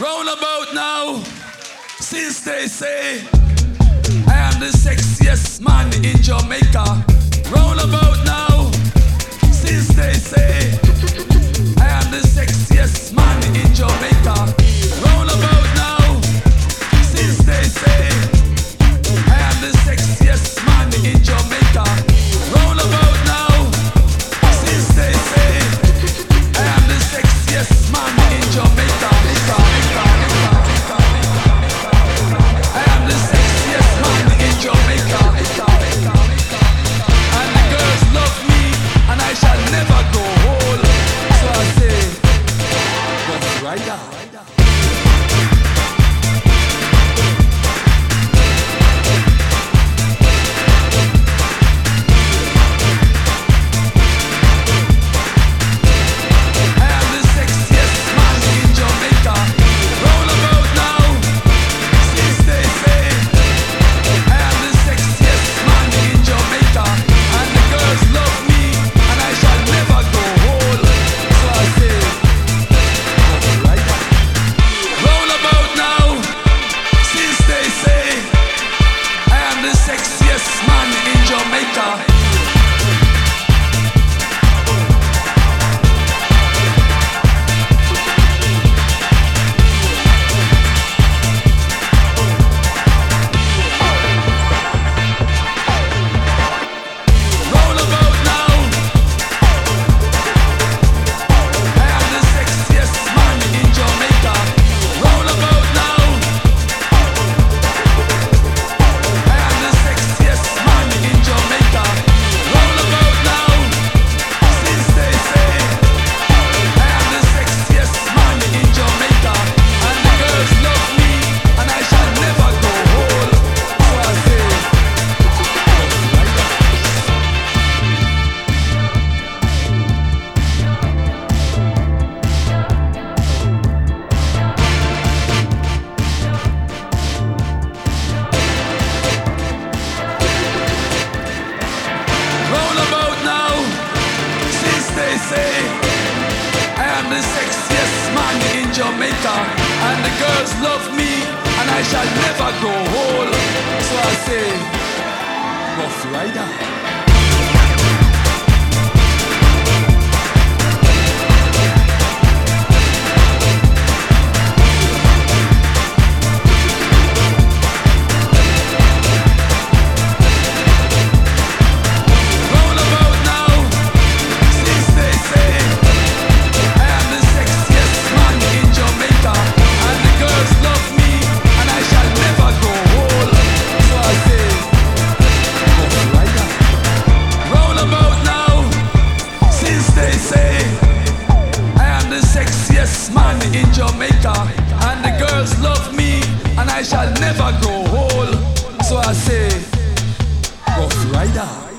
Roundabout now, since they say I am the sexiest man in Jamaica. right Jamaica and the girls love me and I shall never go whole. So I say, Rough Rider. in Jamaica, and the girls love me, and I shall never grow old. So I say, Rough Rider.